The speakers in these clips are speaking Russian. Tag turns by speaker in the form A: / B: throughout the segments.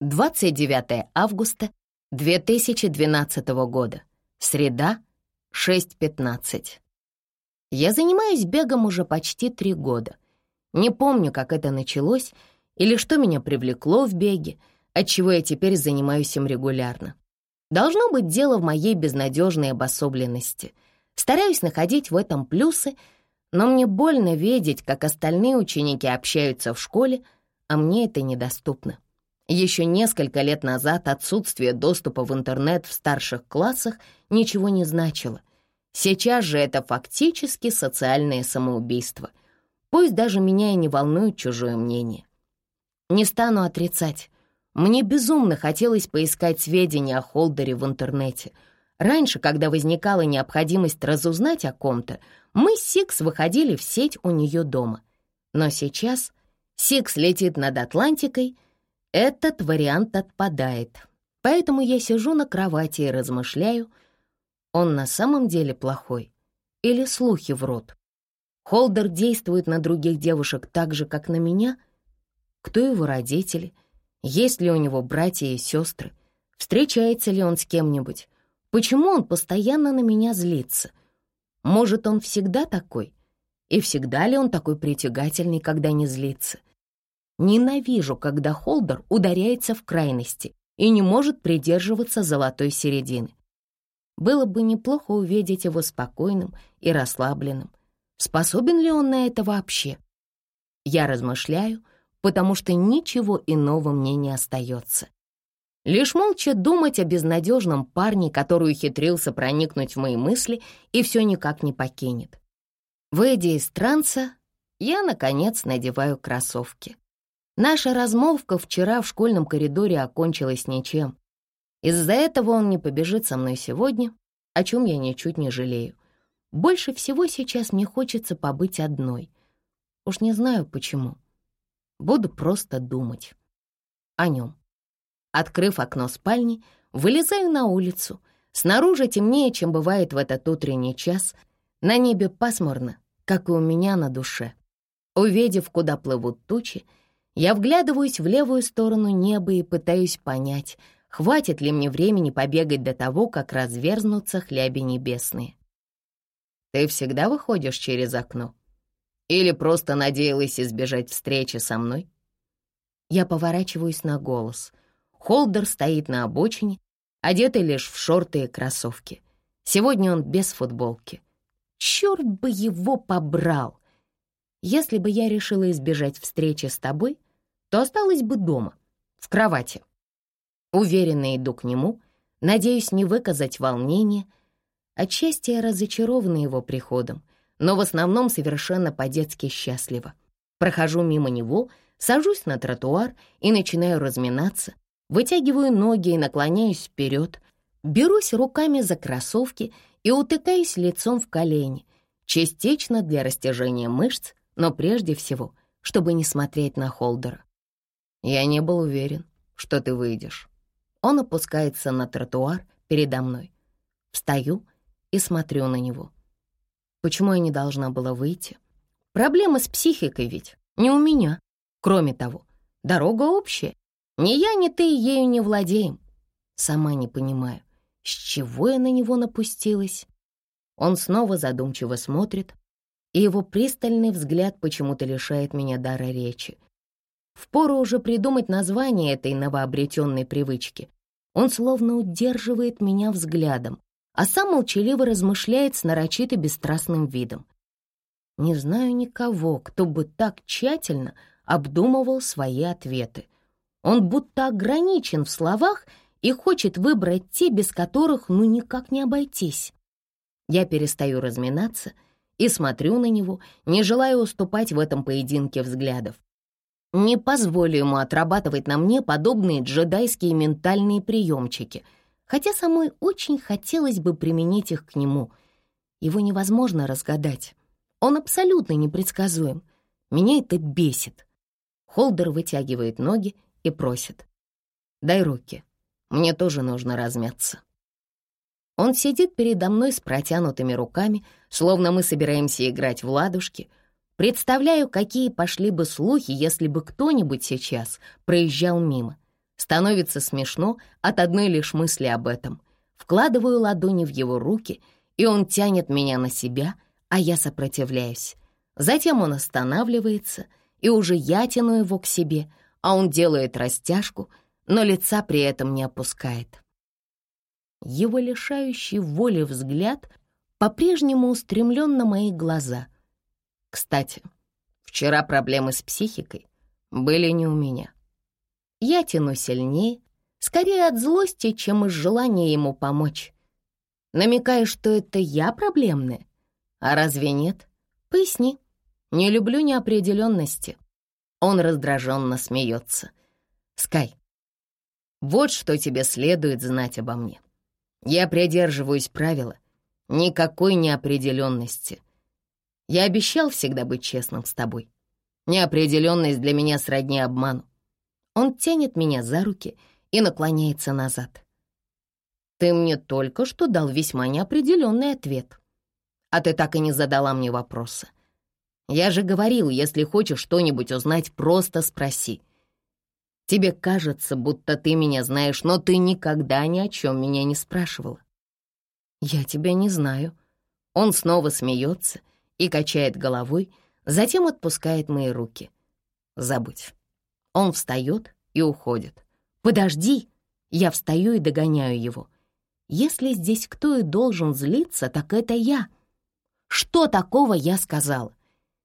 A: 29 августа 2012 года. Среда, 6.15. Я занимаюсь бегом уже почти три года. Не помню, как это началось или что меня привлекло в беге, отчего я теперь занимаюсь им регулярно. Должно быть дело в моей безнадежной обособленности. Стараюсь находить в этом плюсы, но мне больно видеть, как остальные ученики общаются в школе, а мне это недоступно. Еще несколько лет назад отсутствие доступа в интернет в старших классах ничего не значило. Сейчас же это фактически социальное самоубийство. Пусть даже меня и не волнует чужое мнение. Не стану отрицать. Мне безумно хотелось поискать сведения о Холдере в интернете. Раньше, когда возникала необходимость разузнать о ком-то, мы с Сикс выходили в сеть у нее дома. Но сейчас Сикс летит над Атлантикой — этот вариант отпадает. Поэтому я сижу на кровати и размышляю, он на самом деле плохой или слухи в рот. Холдер действует на других девушек так же, как на меня. Кто его родители? Есть ли у него братья и сестры? Встречается ли он с кем-нибудь? Почему он постоянно на меня злится? Может, он всегда такой? И всегда ли он такой притягательный, когда не злится? Ненавижу, когда Холдер ударяется в крайности и не может придерживаться золотой середины. Было бы неплохо увидеть его спокойным и расслабленным. Способен ли он на это вообще? Я размышляю, потому что ничего иного мне не остается. Лишь молча думать о безнадежном парне, который ухитрился проникнуть в мои мысли и все никак не покинет. Выйдя из транса, я, наконец, надеваю кроссовки. Наша размолвка вчера в школьном коридоре окончилась ничем. Из-за этого он не побежит со мной сегодня, о чем я ничуть не жалею. Больше всего сейчас мне хочется побыть одной. Уж не знаю почему. Буду просто думать о нем. Открыв окно спальни, вылезаю на улицу. Снаружи темнее, чем бывает в этот утренний час. На небе пасмурно, как и у меня на душе. Увидев, куда плывут тучи, я вглядываюсь в левую сторону неба и пытаюсь понять, хватит ли мне времени побегать до того, как разверзнутся хляби небесные. Ты всегда выходишь через окно? Или просто надеялась избежать встречи со мной? Я поворачиваюсь на голос. Холдер стоит на обочине, одетый лишь в шорты и кроссовки. Сегодня он без футболки. Черт бы его побрал! Если бы я решила избежать встречи с тобой, то осталась бы дома, в кровати. Уверенно иду к нему, надеюсь не выказать волнения. Отчасти я разочарована его приходом, но в основном совершенно по-детски счастлива. Прохожу мимо него, сажусь на тротуар и начинаю разминаться, вытягиваю ноги и наклоняюсь вперед, берусь руками за кроссовки и утыкаюсь лицом в колени, частично для растяжения мышц, но прежде всего, чтобы не смотреть на Холдера. Я не был уверен, что ты выйдешь. Он опускается на тротуар передо мной. Встаю и смотрю на него. Почему я не должна была выйти? Проблема с психикой ведь не у меня. Кроме того, дорога общая. Ни я, ни ты ею не владеем. Сама не понимаю, с чего я на него напустилась. Он снова задумчиво смотрит, и его пристальный взгляд почему-то лишает меня дара речи. Впору уже придумать название этой новообретенной привычки. Он словно удерживает меня взглядом, а сам молчаливо размышляет с нарочито бесстрастным видом. Не знаю никого, кто бы так тщательно обдумывал свои ответы. Он будто ограничен в словах и хочет выбрать те, без которых ну никак не обойтись. Я перестаю разминаться — и смотрю на него, не желая уступать в этом поединке взглядов. Не позволю ему отрабатывать на мне подобные джедайские ментальные приемчики, хотя самой очень хотелось бы применить их к нему. Его невозможно разгадать. Он абсолютно непредсказуем. Меня это бесит. Холдер вытягивает ноги и просит. «Дай руки. Мне тоже нужно размяться». Он сидит передо мной с протянутыми руками, словно мы собираемся играть в ладушки. Представляю, какие пошли бы слухи, если бы кто-нибудь сейчас проезжал мимо. Становится смешно от одной лишь мысли об этом. Вкладываю ладони в его руки, и он тянет меня на себя, а я сопротивляюсь. Затем он останавливается, и уже я тяну его к себе, а он делает растяжку, но лица при этом не опускает. Его лишающий воли взгляд по-прежнему устремлен на мои глаза. Кстати, вчера проблемы с психикой были не у меня. Я тяну сильнее, скорее от злости, чем из желания ему помочь. Намекаешь, что это я проблемная? А разве нет? Поясни. Не люблю неопределенности. Он раздраженно смеется. Скай, вот что тебе следует знать обо мне. Я придерживаюсь правила никакой неопределенности. Я обещал всегда быть честным с тобой. Неопределенность для меня сродни обману. Он тянет меня за руки и наклоняется назад. Ты мне только что дал весьма неопределенный ответ. А ты так и не задала мне вопроса. Я же говорил, если хочешь что-нибудь узнать, просто спроси. Тебе кажется, будто ты меня знаешь, но ты никогда ни о чем меня не спрашивала. Я тебя не знаю. Он снова смеется и качает головой, затем отпускает мои руки. Забудь. Он встает и уходит. «Подожди!» Я встаю и догоняю его. Если здесь кто и должен злиться, так это я. Что такого я сказала?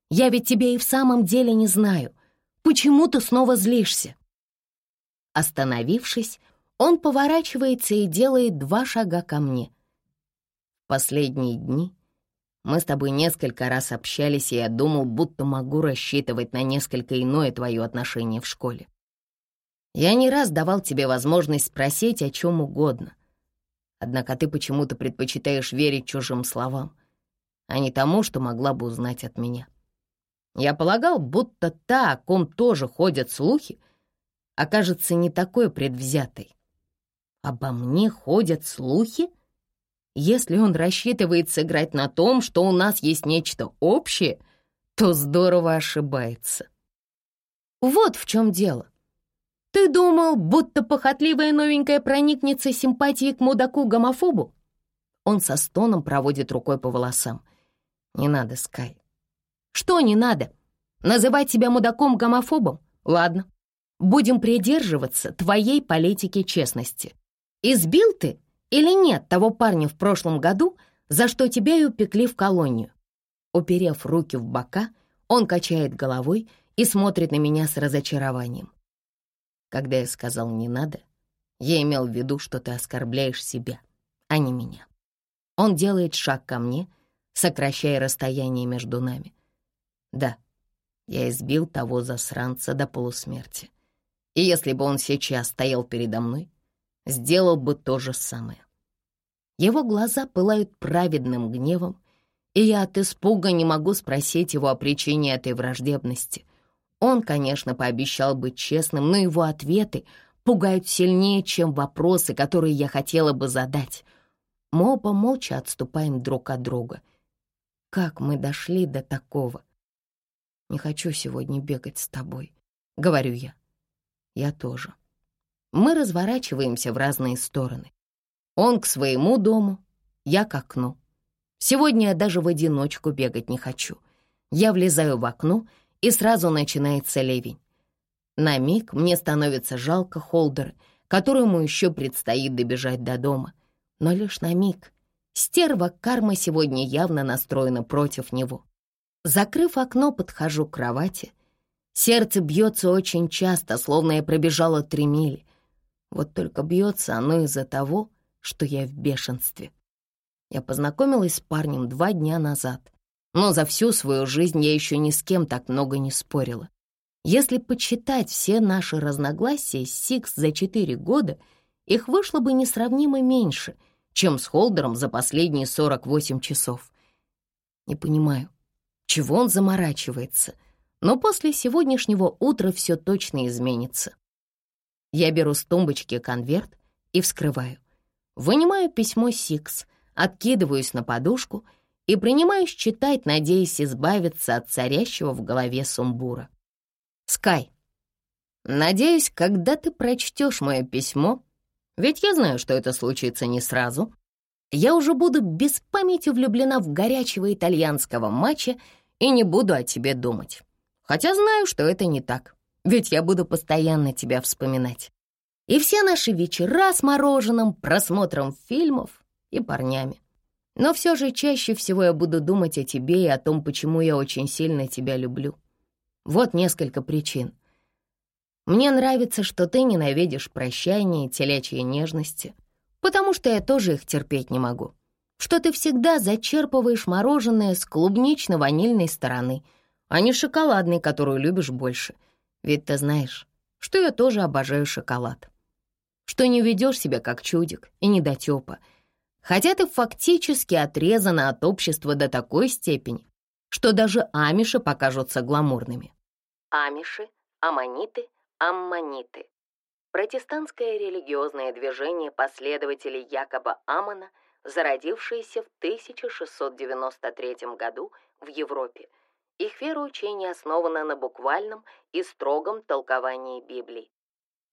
A: Я ведь тебя и в самом деле не знаю. Почему ты снова злишься?» Остановившись, он поворачивается и делает два шага ко мне. Последние дни мы с тобой несколько раз общались, и я думал, будто могу рассчитывать на несколько иное твое отношение в школе. Я не раз давал тебе возможность спросить о чем угодно. Однако ты почему-то предпочитаешь верить чужим словам, а не тому, что могла бы узнать от меня. Я полагал, будто та, о ком тоже ходят слухи, окажется не такой предвзятой. Обо мне ходят слухи? Если он рассчитывает сыграть на том, что у нас есть нечто общее, то здорово ошибается. Вот в чем дело. Ты думал, будто похотливая новенькая проникнется симпатией к мудаку-гомофобу? Он со стоном проводит рукой по волосам. Не надо, Скай. Что не надо? Называть себя мудаком-гомофобом? Ладно. Будем придерживаться твоей политики честности. Избил ты или нет того парня в прошлом году, за что тебя и упекли в колонию?» Уперев руки в бока, он качает головой и смотрит на меня с разочарованием. Когда я сказал «не надо», я имел в виду, что ты оскорбляешь себя, а не меня. Он делает шаг ко мне, сокращая расстояние между нами. Да, я избил того засранца до полусмерти. И если бы он сейчас стоял передо мной, сделал бы то же самое. Его глаза пылают праведным гневом, и я от испуга не могу спросить его о причине этой враждебности. Он, конечно, пообещал быть честным, но его ответы пугают сильнее, чем вопросы, которые я хотела бы задать. Мы оба молча отступаем друг от друга. Как мы дошли до такого? Не хочу сегодня бегать с тобой, — говорю я. Я тоже. Мы разворачиваемся в разные стороны. Он к своему дому, я к окну. Сегодня я даже в одиночку бегать не хочу. Я влезаю в окно, и сразу начинается ливень. На миг мне становится жалко Холдера, которому еще предстоит добежать до дома. Но лишь на миг. Стерва карма сегодня явно настроена против него. Закрыв окно, подхожу к кровати. Сердце бьется очень часто, словно я пробежала три мили. Вот только бьется оно из-за того, что я в бешенстве. Я познакомилась с парнем два дня назад, но за всю свою жизнь я еще ни с кем так много не спорила. Если почитать все наши разногласия с Сикс за четыре года, их вышло бы несравнимо меньше, чем с Холдером за последние 48 часов. Не понимаю, чего он заморачивается, но после сегодняшнего утра все точно изменится. Я беру с тумбочки конверт и вскрываю. Вынимаю письмо Сикс, откидываюсь на подушку и принимаюсь читать, надеясь избавиться от царящего в голове сумбура. «Скай, Надеюсь, когда ты прочтешь мое письмо, ведь я знаю, что это случится не сразу, я уже буду без памяти влюблена в горячего итальянского матча и не буду о тебе думать. Хотя знаю, что это не так, ведь я буду постоянно тебя вспоминать. И все наши вечера с мороженым, просмотром фильмов и парнями. Но все же чаще всего я буду думать о тебе и о том, почему я очень сильно тебя люблю. Вот несколько причин. Мне нравится, что ты ненавидишь прощание и телячьи нежности, потому что я тоже их терпеть не могу. Что ты всегда зачерпываешь мороженое с клубнично-ванильной стороны, а не шоколадной, которую любишь больше. Ведь ты знаешь, что я тоже обожаю шоколад. Что не ведешь себя как чудик и недотёпа — хотя ты фактически отрезана от общества до такой степени, что даже амиши покажутся гламурными. Амиши, аммониты, аммониты. Протестантское религиозное движение последователей Якоба Амона, зародившееся в 1693 году в Европе. Их вероучение основано на буквальном и строгом толковании Библии.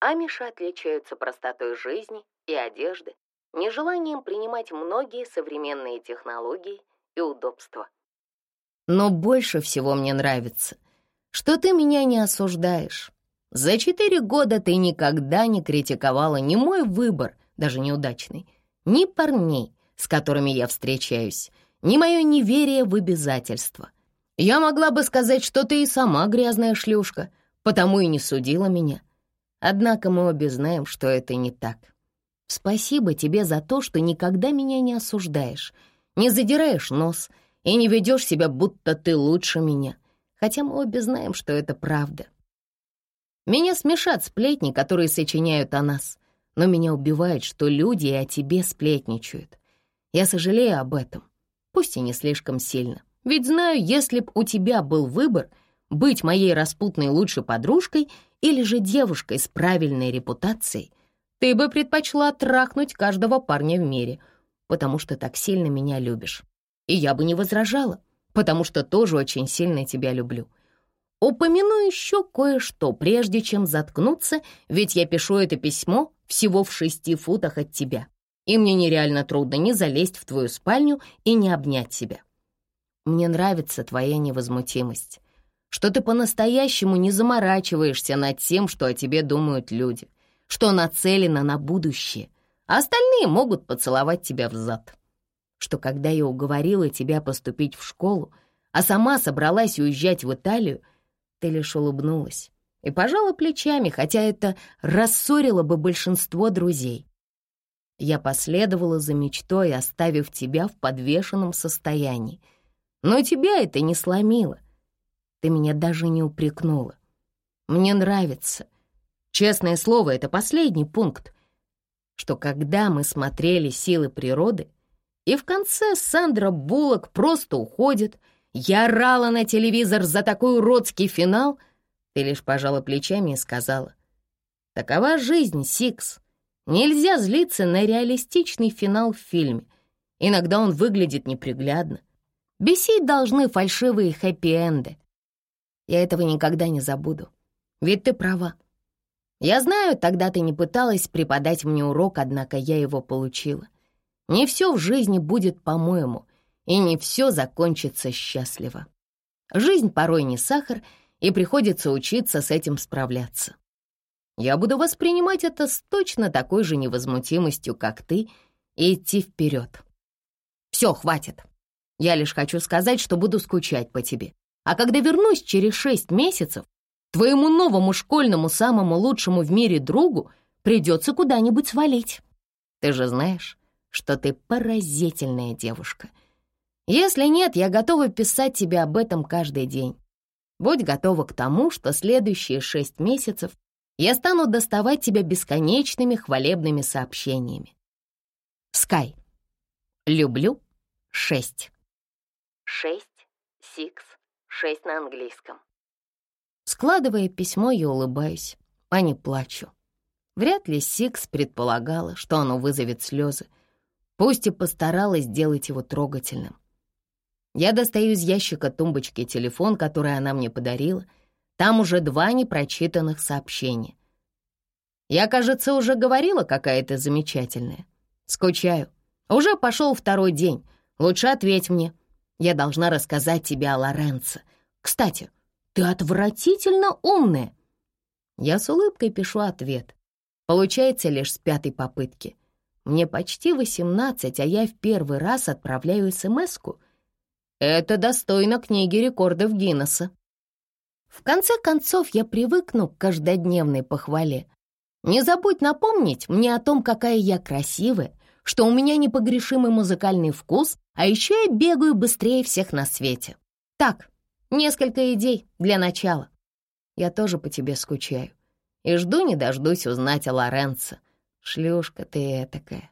A: Амиши отличаются простотой жизни и одежды, нежеланием принимать многие современные технологии и удобства. Но больше всего мне нравится, что ты меня не осуждаешь. За четыре года ты никогда не критиковала ни мой выбор, даже неудачный, ни парней, с которыми я встречаюсь, ни мое неверие в обязательства. Я могла бы сказать, что ты и сама грязная шлюшка, потому и не судила меня. Однако мы обе знаем, что это не так. Спасибо тебе за то, что никогда меня не осуждаешь, не задираешь нос и не ведешь себя, будто ты лучше меня, хотя мы обе знаем, что это правда. Меня смешат сплетни, которые сочиняют о нас, но меня убивает, что люди о тебе сплетничают. Я сожалею об этом, пусть и не слишком сильно, ведь знаю, если б у тебя был выбор быть моей распутной лучшей подружкой или же девушкой с правильной репутацией — ты бы предпочла трахнуть каждого парня в мире, потому что так сильно меня любишь. И я бы не возражала, потому что тоже очень сильно тебя люблю. Упомяну еще кое-что, прежде чем заткнуться, ведь я пишу это письмо всего в шести футах от тебя, и мне нереально трудно не залезть в твою спальню и не обнять тебя. Мне нравится твоя невозмутимость, что ты по-настоящему не заморачиваешься над тем, что о тебе думают люди — что нацелено на будущее, а остальные могут поцеловать тебя в зад. Что когда я уговорила тебя поступить в школу, а сама собралась уезжать в Италию, ты лишь улыбнулась и пожала плечами, хотя это рассорило бы большинство друзей. Я последовала за мечтой, оставив тебя в подвешенном состоянии. Но тебя это не сломило. Ты меня даже не упрекнула. Мне нравится, Честное слово, это последний пункт, что когда мы смотрели «Силы природы», и в конце Сандра Буллок просто уходит, я орала на телевизор за такой уродский финал, ты лишь пожала плечами и сказала, «Такова жизнь, Сикс. Нельзя злиться на реалистичный финал в фильме. Иногда он выглядит неприглядно. Бесить должны фальшивые хэппи-энды. Я этого никогда не забуду. Ведь ты права. Я знаю, тогда ты не пыталась преподать мне урок, однако я его получила. Не все в жизни будет по-моему, и не все закончится счастливо. Жизнь порой не сахар, и приходится учиться с этим справляться. Я буду воспринимать это с точно такой же невозмутимостью, как ты, и идти вперед. Все, хватит. Я лишь хочу сказать, что буду скучать по тебе. А когда вернусь через шесть месяцев, Твоему новому школьному самому лучшему в мире другу придется куда-нибудь свалить. Ты же знаешь, что ты поразительная девушка. Если нет, я готова писать тебе об этом каждый день. Будь готова к тому, что следующие шесть месяцев я стану доставать тебя бесконечными хвалебными сообщениями. Скай. Люблю. Шесть. Шесть. Сикс. Шесть на английском. Складывая письмо, я улыбаюсь, а не плачу. Вряд ли Сикс предполагала, что оно вызовет слезы, пусть и постаралась сделать его трогательным. Я достаю из ящика тумбочки телефон, который она мне подарила. Там уже два непрочитанных сообщения. Я, кажется, уже говорила, какая ты замечательная. Скучаю. Уже пошел второй день. Лучше ответь мне. Я должна рассказать тебе о Лоренцо. Кстати, ты отвратительно умная. Я с улыбкой пишу ответ. Получается лишь с пятой попытки. Мне почти восемнадцать, а я в первый раз отправляю СМС-ку. Это достойно книги рекордов Гиннесса. В конце концов, я привыкну к каждодневной похвале. Не забудь напомнить мне о том, какая я красивая, что у меня непогрешимый музыкальный вкус, а еще я бегаю быстрее всех на свете. Так, несколько идей для начала. Я тоже по тебе скучаю и жду не дождусь узнать о Лоренцо. Шлюшка ты такая.